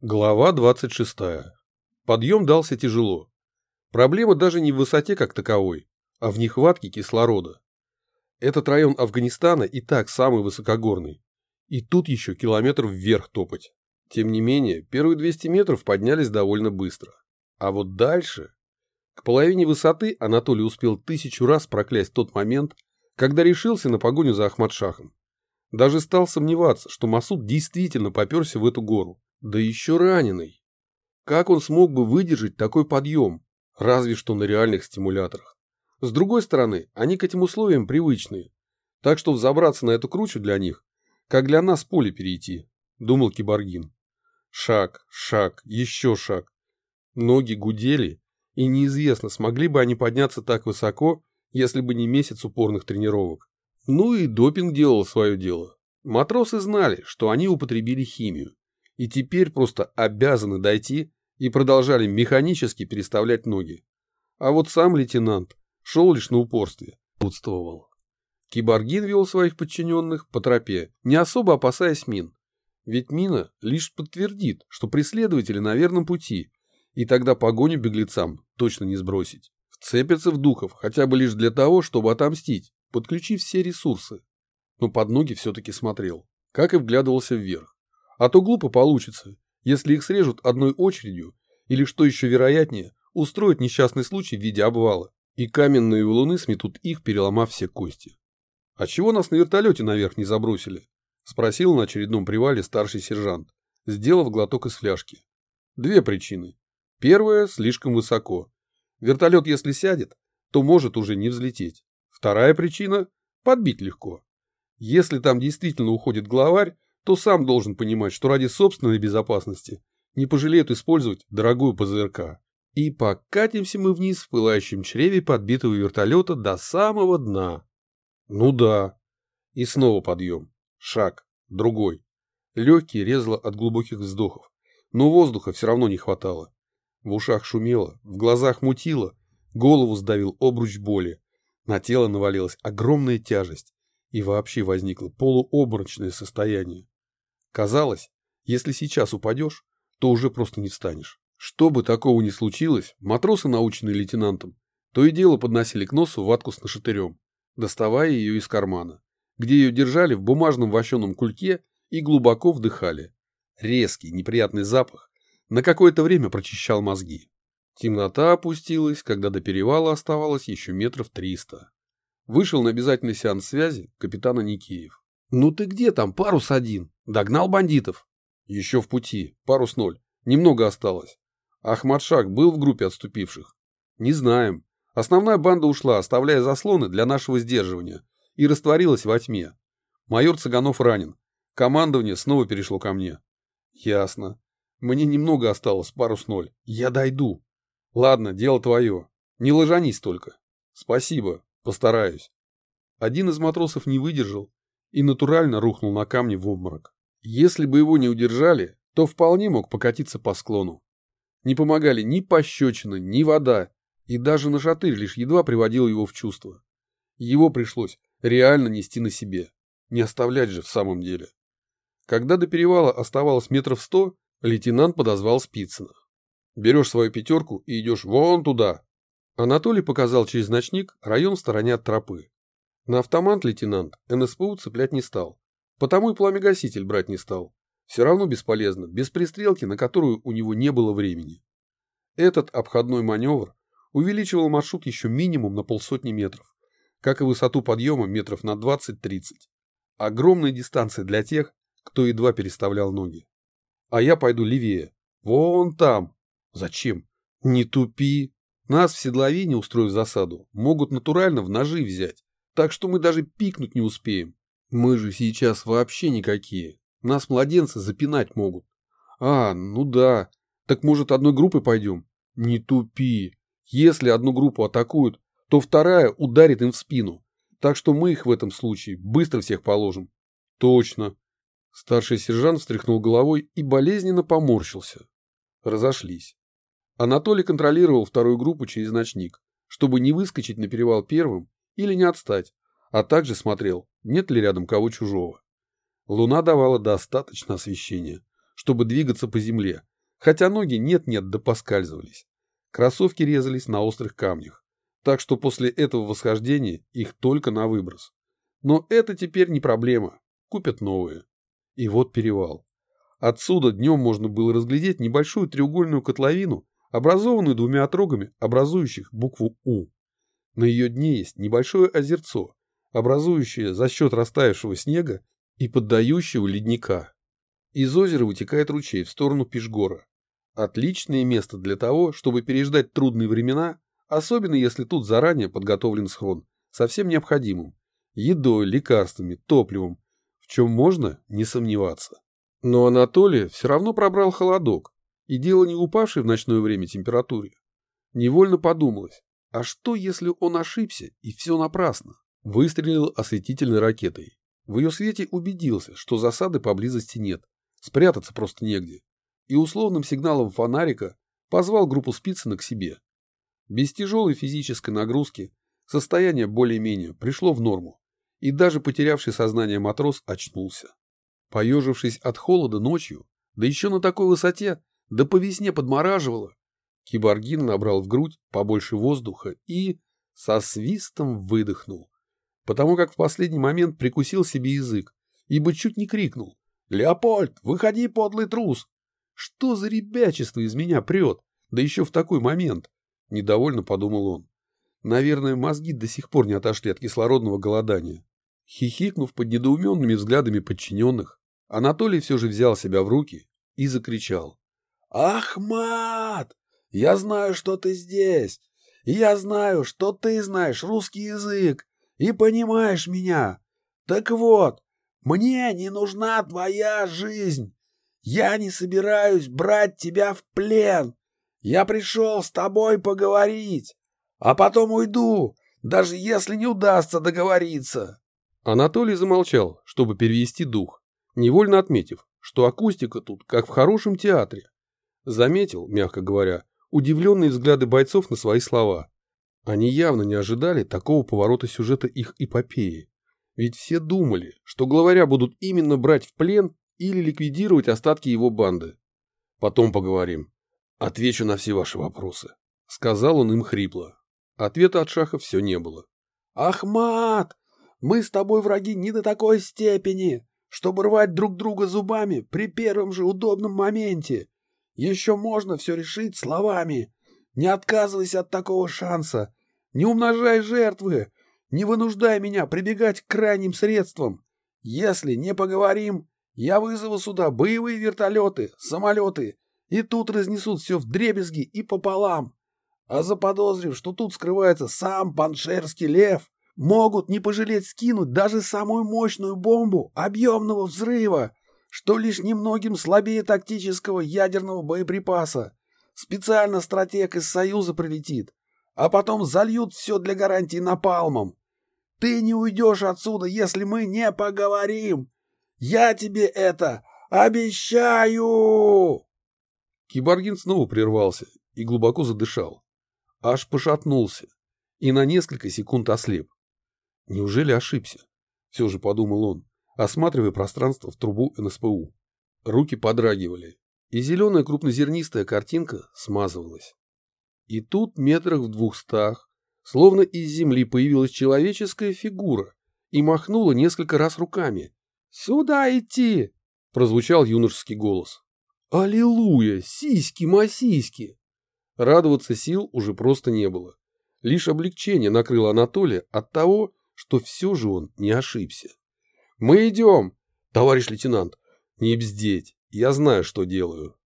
Глава 26. Подъем дался тяжело. Проблема даже не в высоте как таковой, а в нехватке кислорода. Этот район Афганистана и так самый высокогорный. И тут еще километр вверх топать. Тем не менее, первые 200 метров поднялись довольно быстро. А вот дальше... К половине высоты Анатолий успел тысячу раз проклясть тот момент, когда решился на погоню за Ахмадшахом. Даже стал сомневаться, что Масуд действительно поперся в эту гору да еще раненый. Как он смог бы выдержать такой подъем? Разве что на реальных стимуляторах. С другой стороны, они к этим условиям привычные. Так что взобраться на эту кручу для них, как для нас поле перейти, думал Киборгин. Шаг, шаг, еще шаг. Ноги гудели, и неизвестно, смогли бы они подняться так высоко, если бы не месяц упорных тренировок. Ну и допинг делал свое дело. Матросы знали, что они употребили химию и теперь просто обязаны дойти и продолжали механически переставлять ноги. А вот сам лейтенант шел лишь на упорстве, путствовал. Киборгин вел своих подчиненных по тропе, не особо опасаясь мин. Ведь мина лишь подтвердит, что преследователи на верном пути, и тогда погоню беглецам точно не сбросить. Вцепятся в духов хотя бы лишь для того, чтобы отомстить, подключив все ресурсы. Но под ноги все-таки смотрел, как и вглядывался вверх. А то глупо получится, если их срежут одной очередью, или, что еще вероятнее, устроят несчастный случай в виде обвала, и каменные валуны сметут их, переломав все кости. «А чего нас на вертолете наверх не забросили?» – спросил на очередном привале старший сержант, сделав глоток из фляжки. Две причины. Первая – слишком высоко. Вертолет, если сядет, то может уже не взлететь. Вторая причина – подбить легко. Если там действительно уходит главарь, то сам должен понимать, что ради собственной безопасности не пожалеют использовать дорогую ПЗРК. И покатимся мы вниз в пылающем чреве подбитого вертолета до самого дна. Ну да. И снова подъем. Шаг. Другой. Легкий резало от глубоких вздохов. Но воздуха все равно не хватало. В ушах шумело, в глазах мутило, голову сдавил обруч боли. На тело навалилась огромная тяжесть. И вообще возникло полуобморочное состояние. Казалось, если сейчас упадешь, то уже просто не встанешь. Что бы такого ни случилось, матросы, наученные лейтенантом, то и дело подносили к носу ватку с нашатырем, доставая ее из кармана, где ее держали в бумажном вощеном кульке и глубоко вдыхали. Резкий, неприятный запах на какое-то время прочищал мозги. Темнота опустилась, когда до перевала оставалось еще метров триста. Вышел на обязательный сеанс связи капитана Никеев. «Ну ты где там, парус один? Догнал бандитов?» «Еще в пути, парус ноль. Немного осталось. Ахмадшах был в группе отступивших?» «Не знаем. Основная банда ушла, оставляя заслоны для нашего сдерживания, и растворилась во тьме. Майор Цыганов ранен. Командование снова перешло ко мне». «Ясно. Мне немного осталось, парус ноль. Я дойду». «Ладно, дело твое. Не ложанись только». «Спасибо. Постараюсь». Один из матросов не выдержал и натурально рухнул на камни в обморок. Если бы его не удержали, то вполне мог покатиться по склону. Не помогали ни пощечина, ни вода, и даже нашатырь лишь едва приводил его в чувство. Его пришлось реально нести на себе, не оставлять же в самом деле. Когда до перевала оставалось метров сто, лейтенант подозвал Спицына. «Берешь свою пятерку и идешь вон туда». Анатолий показал через ночник район в стороне от тропы. На автомат лейтенант НСПУ цеплять не стал. Потому и пламегаситель брать не стал. Все равно бесполезно, без пристрелки, на которую у него не было времени. Этот обходной маневр увеличивал маршрут еще минимум на полсотни метров, как и высоту подъема метров на 20-30. Огромная дистанция для тех, кто едва переставлял ноги. А я пойду левее. Вон там. Зачем? Не тупи. Нас в седловине, устроив засаду, могут натурально в ножи взять так что мы даже пикнуть не успеем. Мы же сейчас вообще никакие. Нас младенцы запинать могут. А, ну да. Так может одной группой пойдем? Не тупи. Если одну группу атакуют, то вторая ударит им в спину. Так что мы их в этом случае быстро всех положим. Точно. Старший сержант встряхнул головой и болезненно поморщился. Разошлись. Анатолий контролировал вторую группу через ночник, чтобы не выскочить на перевал первым или не отстать, а также смотрел, нет ли рядом кого чужого. Луна давала достаточно освещения, чтобы двигаться по земле, хотя ноги нет-нет да поскальзывались. Кроссовки резались на острых камнях, так что после этого восхождения их только на выброс. Но это теперь не проблема, купят новые. И вот перевал. Отсюда днем можно было разглядеть небольшую треугольную котловину, образованную двумя отрогами, образующих букву «У». На ее дне есть небольшое озерцо, образующее за счет растаявшего снега и поддающего ледника. Из озера вытекает ручей в сторону Пешгора. Отличное место для того, чтобы переждать трудные времена, особенно если тут заранее подготовлен схрон, совсем необходимым. Едой, лекарствами, топливом, в чем можно не сомневаться. Но Анатолий все равно пробрал холодок, и дело не упавшей в ночное время температуре. Невольно подумалось, а что, если он ошибся, и все напрасно? Выстрелил осветительной ракетой. В ее свете убедился, что засады поблизости нет, спрятаться просто негде. И условным сигналом фонарика позвал группу Спицына к себе. Без тяжелой физической нагрузки состояние более-менее пришло в норму, и даже потерявший сознание матрос очнулся. Поежившись от холода ночью, да еще на такой высоте, да по весне подмораживало, киборгин набрал в грудь побольше воздуха и со свистом выдохнул, потому как в последний момент прикусил себе язык, ибо чуть не крикнул «Леопольд, выходи, подлый трус!» Что за ребячество из меня прет, да еще в такой момент? Недовольно подумал он. Наверное, мозги до сих пор не отошли от кислородного голодания. Хихикнув под недоуменными взглядами подчиненных, Анатолий все же взял себя в руки и закричал. «Ахмат! Я знаю, что ты здесь! Я знаю, что ты знаешь русский язык и понимаешь меня! Так вот, мне не нужна твоя жизнь! Я не собираюсь брать тебя в плен! Я пришел с тобой поговорить, а потом уйду, даже если не удастся договориться!» Анатолий замолчал, чтобы перевести дух, невольно отметив, что акустика тут, как в хорошем театре. Заметил, мягко говоря, удивленные взгляды бойцов на свои слова. Они явно не ожидали такого поворота сюжета их эпопеи. Ведь все думали, что главаря будут именно брать в плен или ликвидировать остатки его банды. Потом поговорим. Отвечу на все ваши вопросы. Сказал он им хрипло. Ответа от Шаха все не было. «Ахмат, мы с тобой враги не до такой степени, чтобы рвать друг друга зубами при первом же удобном моменте. Еще можно все решить словами. Не отказывайся от такого шанса. Не умножай жертвы. Не вынуждай меня прибегать к крайним средствам. Если не поговорим, я вызову сюда боевые вертолеты, самолеты, и тут разнесут все в дребезги и пополам. А заподозрив, что тут скрывается сам паншерский лев, могут не пожалеть скинуть даже самую мощную бомбу объемного взрыва, что лишь немногим слабее тактического ядерного боеприпаса. Специально стратег из Союза прилетит, а потом зальют все для гарантии напалмом. Ты не уйдешь отсюда, если мы не поговорим. Я тебе это обещаю!» Киборгин снова прервался и глубоко задышал. Аж пошатнулся и на несколько секунд ослеп. Неужели ошибся? Все же подумал он, осматривая пространство в трубу НСПУ. Руки подрагивали, и зеленая крупнозернистая картинка смазывалась. И тут метрах в двухстах, словно из земли появилась человеческая фигура и махнула несколько раз руками. «Сюда идти!» — прозвучал юношеский голос. «Аллилуйя! Сиськи-масиськи!» Радоваться сил уже просто не было. Лишь облегчение накрыло Анатолия от того, что все же он не ошибся. «Мы идем, товарищ лейтенант. Не бздеть, я знаю, что делаю».